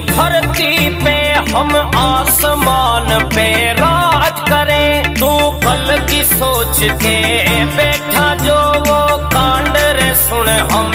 धरती पे हम आसमान पे राज करें, तू कल की सोच के बैठा जो वो कांड रे सुन, हम